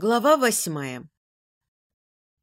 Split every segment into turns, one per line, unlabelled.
Глава восьмая.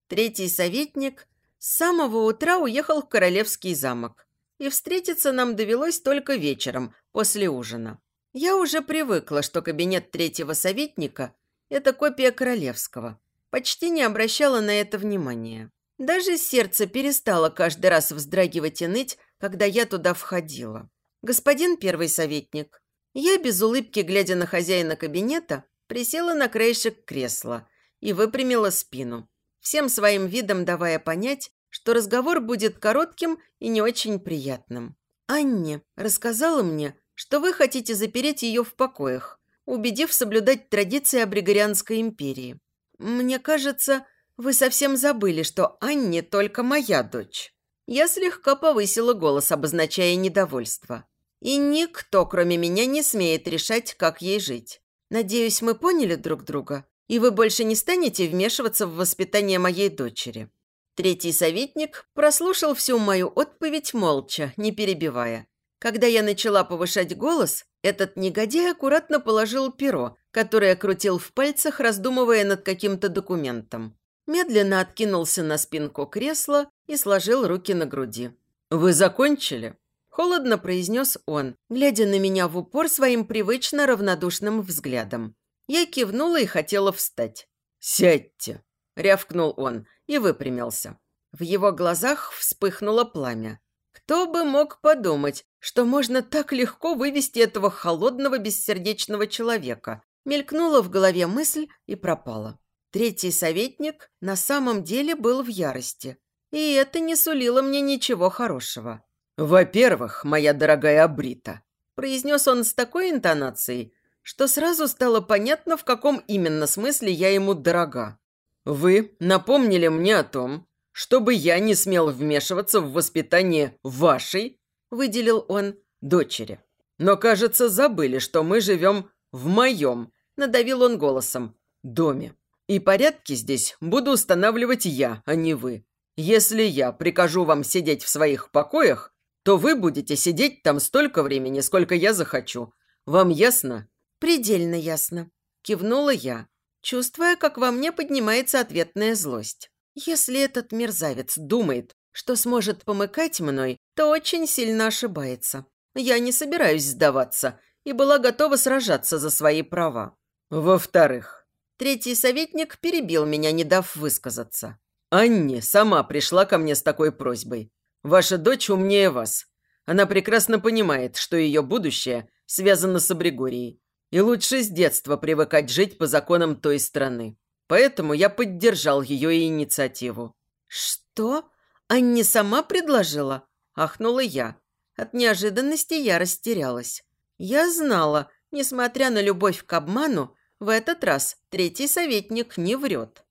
Третий советник с самого утра уехал в Королевский замок. И встретиться нам довелось только вечером, после ужина. Я уже привыкла, что кабинет третьего советника – это копия королевского. Почти не обращала на это внимания. Даже сердце перестало каждый раз вздрагивать и ныть, когда я туда входила. Господин первый советник, я без улыбки, глядя на хозяина кабинета, Присела на краешек кресла и выпрямила спину, всем своим видом давая понять, что разговор будет коротким и не очень приятным. Анне рассказала мне, что вы хотите запереть ее в покоях, убедив соблюдать традиции Абригорианской империи. Мне кажется, вы совсем забыли, что Анне только моя дочь. Я слегка повысила голос, обозначая недовольство. И никто, кроме меня, не смеет решать, как ей жить. Надеюсь, мы поняли друг друга, и вы больше не станете вмешиваться в воспитание моей дочери». Третий советник прослушал всю мою отповедь молча, не перебивая. Когда я начала повышать голос, этот негодяй аккуратно положил перо, которое крутил в пальцах, раздумывая над каким-то документом. Медленно откинулся на спинку кресла и сложил руки на груди. «Вы закончили?» Холодно произнес он, глядя на меня в упор своим привычно равнодушным взглядом. Я кивнула и хотела встать. «Сядьте!» – рявкнул он и выпрямился. В его глазах вспыхнуло пламя. Кто бы мог подумать, что можно так легко вывести этого холодного бессердечного человека? Мелькнула в голове мысль и пропала. Третий советник на самом деле был в ярости. И это не сулило мне ничего хорошего. «Во-первых, моя дорогая Абрита», – произнес он с такой интонацией, что сразу стало понятно, в каком именно смысле я ему дорога. «Вы напомнили мне о том, чтобы я не смел вмешиваться в воспитание вашей, – выделил он, – дочери. Но, кажется, забыли, что мы живем в моем, – надавил он голосом, – доме. И порядки здесь буду устанавливать я, а не вы. Если я прикажу вам сидеть в своих покоях, то вы будете сидеть там столько времени, сколько я захочу. Вам ясно?» «Предельно ясно», – кивнула я, чувствуя, как во мне поднимается ответная злость. «Если этот мерзавец думает, что сможет помыкать мной, то очень сильно ошибается. Я не собираюсь сдаваться и была готова сражаться за свои права. Во-вторых, третий советник перебил меня, не дав высказаться. Анни сама пришла ко мне с такой просьбой. Ваша дочь умнее вас. Она прекрасно понимает, что ее будущее связано с Абригорией. И лучше с детства привыкать жить по законам той страны. Поэтому я поддержал ее инициативу». «Что? Анни сама предложила?» – ахнула я. От неожиданности я растерялась. Я знала, несмотря на любовь к обману, в этот раз третий советник не врет.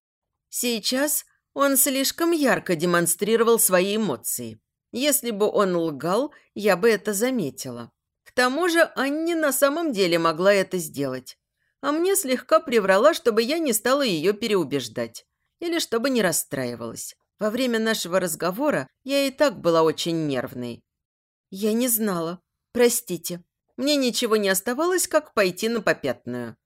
Сейчас он слишком ярко демонстрировал свои эмоции. Если бы он лгал, я бы это заметила. К тому же Анне на самом деле могла это сделать. А мне слегка приврала, чтобы я не стала ее переубеждать. Или чтобы не расстраивалась. Во время нашего разговора я и так была очень нервной. Я не знала. Простите. Мне ничего не оставалось, как пойти на попятную.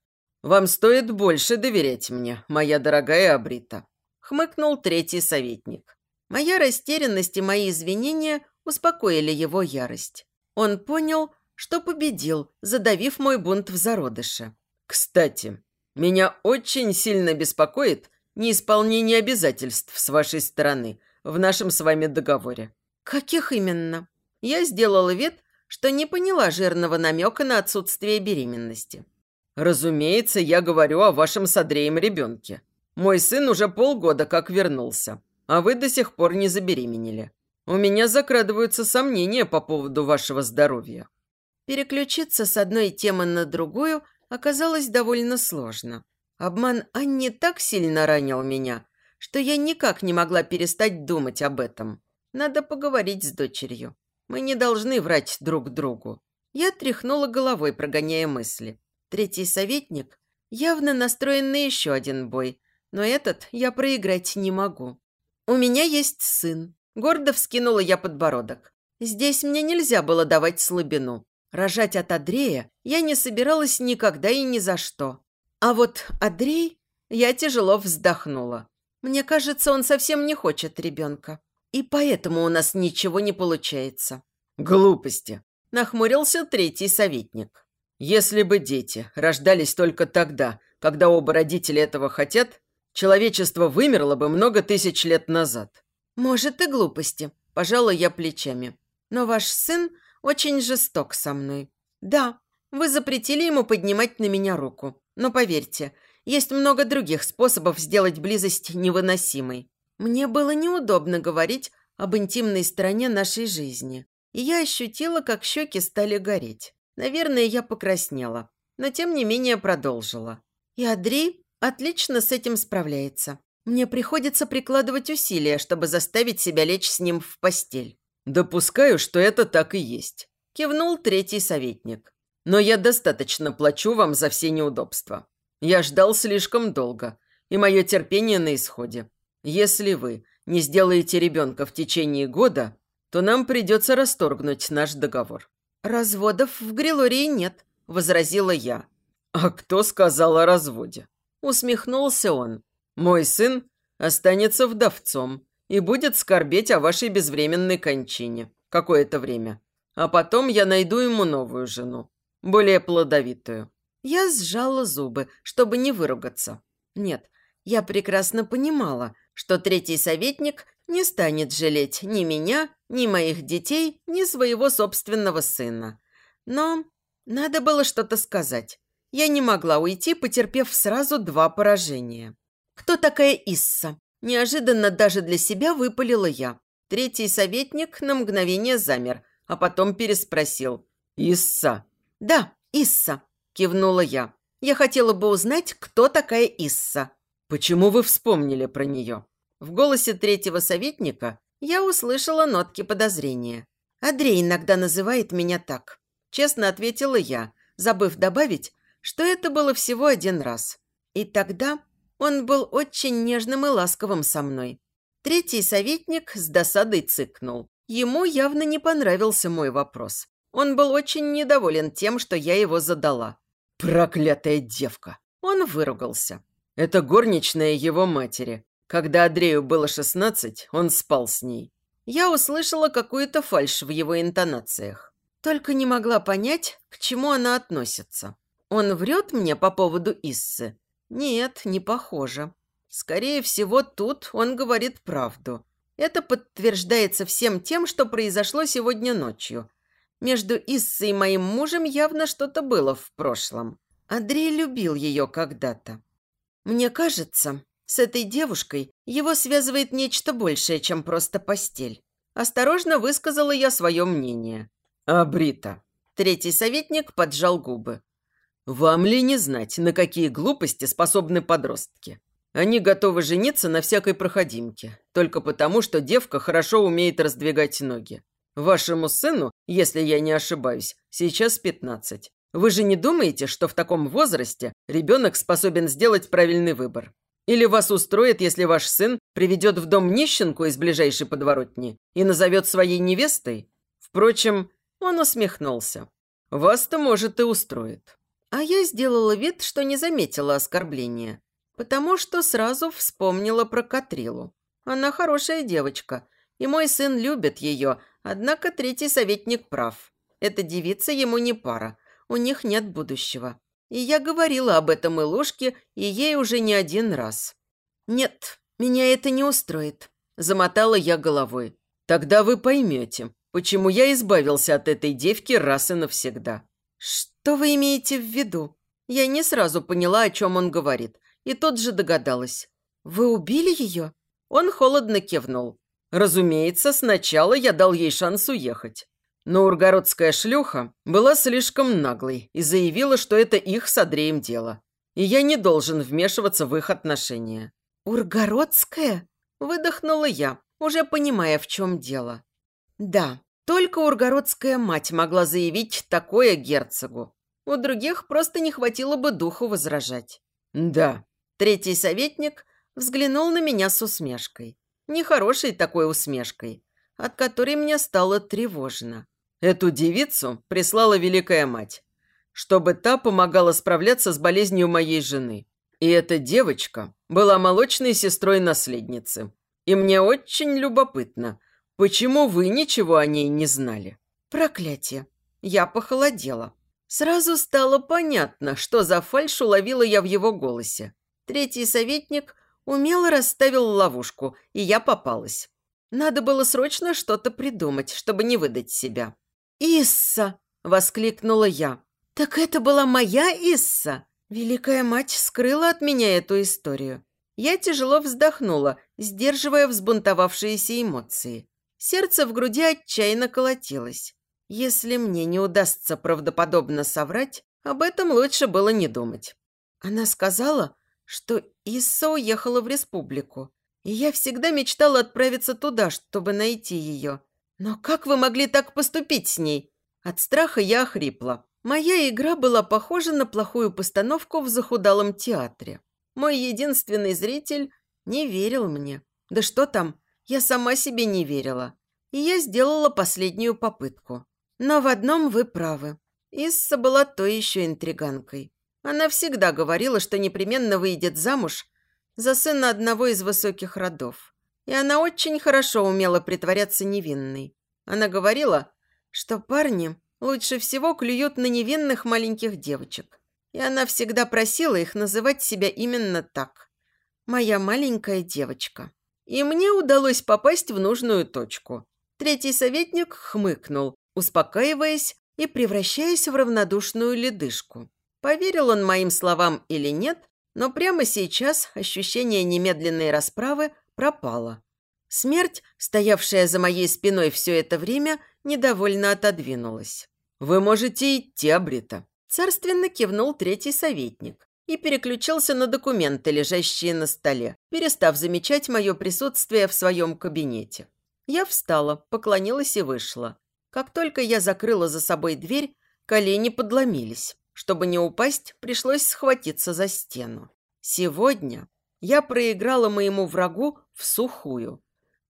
«Вам стоит больше доверять мне, моя дорогая Абрита», – хмыкнул третий советник. Моя растерянность и мои извинения успокоили его ярость. Он понял, что победил, задавив мой бунт в зародыше. «Кстати, меня очень сильно беспокоит неисполнение обязательств с вашей стороны в нашем с вами договоре». «Каких именно?» Я сделала вид, что не поняла жирного намека на отсутствие беременности. «Разумеется, я говорю о вашем с Андреем ребенке. Мой сын уже полгода как вернулся а вы до сих пор не забеременели. У меня закрадываются сомнения по поводу вашего здоровья». Переключиться с одной темы на другую оказалось довольно сложно. Обман Анни так сильно ранил меня, что я никак не могла перестать думать об этом. Надо поговорить с дочерью. Мы не должны врать друг другу. Я тряхнула головой, прогоняя мысли. Третий советник явно настроен на еще один бой, но этот я проиграть не могу. «У меня есть сын». Гордо вскинула я подбородок. Здесь мне нельзя было давать слабину. Рожать от Андрея я не собиралась никогда и ни за что. А вот Андрей Я тяжело вздохнула. Мне кажется, он совсем не хочет ребенка. И поэтому у нас ничего не получается.
Глупости.
Нахмурился третий советник.
Если бы дети рождались только тогда, когда оба родителя этого хотят, человечество вымерло бы много тысяч лет назад.
Может, и глупости. Пожалуй, я плечами. Но ваш сын очень жесток со мной. Да, вы запретили ему поднимать на меня руку. Но поверьте, есть много других способов сделать близость невыносимой. Мне было неудобно говорить об интимной стороне нашей жизни. И я ощутила, как щеки стали гореть. Наверное, я покраснела, но тем не менее продолжила. И Адри отлично с этим справляется. Мне приходится прикладывать усилия, чтобы заставить себя лечь с ним в постель.
«Допускаю, что это так и есть», – кивнул третий советник. «Но я достаточно плачу вам за все неудобства. Я ждал слишком долго, и мое терпение на исходе. Если вы не сделаете ребенка в течение года, то нам придется расторгнуть наш договор».
«Разводов в Грилории нет», – возразила я.
«А кто сказал о разводе?» Усмехнулся он. «Мой сын останется вдовцом и будет скорбеть о вашей безвременной кончине какое-то время. А потом я найду ему новую жену, более плодовитую.
Я сжала зубы, чтобы не выругаться. Нет, я прекрасно понимала, что третий советник не станет жалеть ни меня, ни моих детей, ни своего собственного сына. Но надо было что-то сказать. Я не могла уйти, потерпев сразу два поражения. «Кто такая Исса?» Неожиданно даже для себя выпалила я. Третий советник на мгновение замер, а потом переспросил.
«Исса?»
«Да, Исса», кивнула я. Я хотела бы узнать, кто такая Исса.
Почему вы вспомнили про нее?
В голосе третьего советника я услышала нотки подозрения. Андрей иногда называет меня так. Честно ответила я, забыв добавить, что это было всего один раз. И тогда он был очень нежным и ласковым со мной. Третий советник с досадой цыкнул. Ему явно не понравился мой вопрос. Он был очень недоволен тем, что я его задала.
Проклятая девка!
Он выругался.
Это горничная его матери. Когда Андрею было шестнадцать, он спал с ней.
Я услышала какую-то фальшь в его интонациях. Только не могла понять, к чему она относится. Он врет мне по поводу Иссы? Нет, не похоже. Скорее всего, тут он говорит правду. Это подтверждается всем тем, что произошло сегодня ночью. Между Иссой и моим мужем явно что-то было в прошлом. Андрей любил ее когда-то. Мне кажется, с этой девушкой его связывает нечто большее, чем просто постель. Осторожно высказала я свое мнение.
А?
Третий советник поджал губы.
Вам ли не знать, на какие глупости способны подростки? Они готовы жениться на всякой проходимке, только потому, что девка хорошо умеет раздвигать ноги. Вашему сыну, если я не ошибаюсь, сейчас пятнадцать. Вы же не думаете, что в таком возрасте ребенок способен сделать правильный выбор? Или вас устроит, если ваш сын приведет в дом нищенку из ближайшей подворотни и назовет своей невестой? Впрочем, он усмехнулся. Вас-то, может, и устроит.
А я сделала вид, что не заметила оскорбления, потому что сразу вспомнила про Катрилу. Она хорошая девочка, и мой сын любит ее, Однако третий советник прав. Эта девица ему не пара. У них нет будущего. И я говорила об этом Илушке, и ей уже не один раз. «Нет, меня это не устроит», – замотала я головой.
«Тогда вы поймете, почему я избавился от этой девки раз и навсегда».
«Что вы имеете в виду?» Я не сразу поняла, о чем он говорит, и тут же догадалась. «Вы убили ее?» Он холодно кивнул.
Разумеется, сначала я дал ей шанс уехать. Но ургородская шлюха была слишком наглой и заявила, что это их с Андреем дело. И я не должен вмешиваться в их отношения.
«Ургородская?» – выдохнула я, уже понимая, в чем дело. «Да, только ургородская мать могла заявить такое герцогу. У других просто не хватило бы духу возражать».
«Да».
Третий советник взглянул на меня с усмешкой. Нехорошей такой усмешкой, от которой мне стало тревожно.
Эту девицу прислала Великая Мать, чтобы та помогала справляться с болезнью моей жены. И эта девочка была молочной сестрой наследницы. И мне очень любопытно, почему вы ничего о ней не знали?
Проклятие. Я похолодела. Сразу стало понятно, что за фальшь уловила я в его голосе. Третий советник умело расставил ловушку, и я попалась. Надо было срочно что-то придумать, чтобы не выдать себя. «Исса!» – воскликнула я. «Так это была моя Исса!» Великая мать скрыла от меня эту историю. Я тяжело вздохнула, сдерживая взбунтовавшиеся эмоции. Сердце в груди отчаянно колотилось. Если мне не удастся правдоподобно соврать, об этом лучше было не думать. Она сказала, что Исса уехала в республику, и я всегда мечтала отправиться туда, чтобы найти ее. Но как вы могли так поступить с ней? От страха я охрипла. Моя игра была похожа на плохую постановку в захудалом театре. Мой единственный зритель не верил мне. Да что там, я сама себе не верила. И я сделала последнюю попытку. Но в одном вы правы. Исса была той еще интриганкой. Она всегда говорила, что непременно выйдет замуж за сына одного из высоких родов. И она очень хорошо умела притворяться невинной. Она говорила, что парни лучше всего клюют на невинных маленьких девочек. И она всегда просила их называть себя именно так. «Моя маленькая девочка». И мне удалось попасть в нужную точку. Третий советник хмыкнул, успокаиваясь и превращаясь в равнодушную ледышку. Поверил он моим словам или нет, но прямо сейчас ощущение немедленной расправы пропало. Смерть, стоявшая за моей спиной все это время, недовольно отодвинулась. «Вы можете идти, Абрита», – царственно кивнул третий советник и переключился на документы, лежащие на столе, перестав замечать мое присутствие в своем кабинете. Я встала, поклонилась и вышла. Как только я закрыла за собой дверь, колени подломились. Чтобы не упасть, пришлось схватиться за стену. Сегодня я проиграла моему врагу в сухую.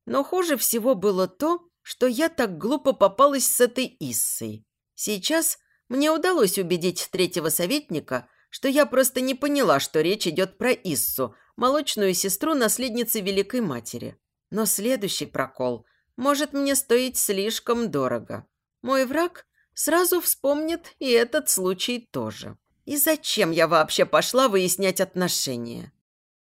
Но хуже всего было то, что я так глупо попалась с этой Иссой. Сейчас мне удалось убедить третьего советника, что я просто не поняла, что речь идет про Иссу, молочную сестру наследницы Великой Матери. Но следующий прокол может мне стоить слишком дорого. Мой враг сразу вспомнит и этот случай тоже. И зачем я вообще пошла выяснять отношения?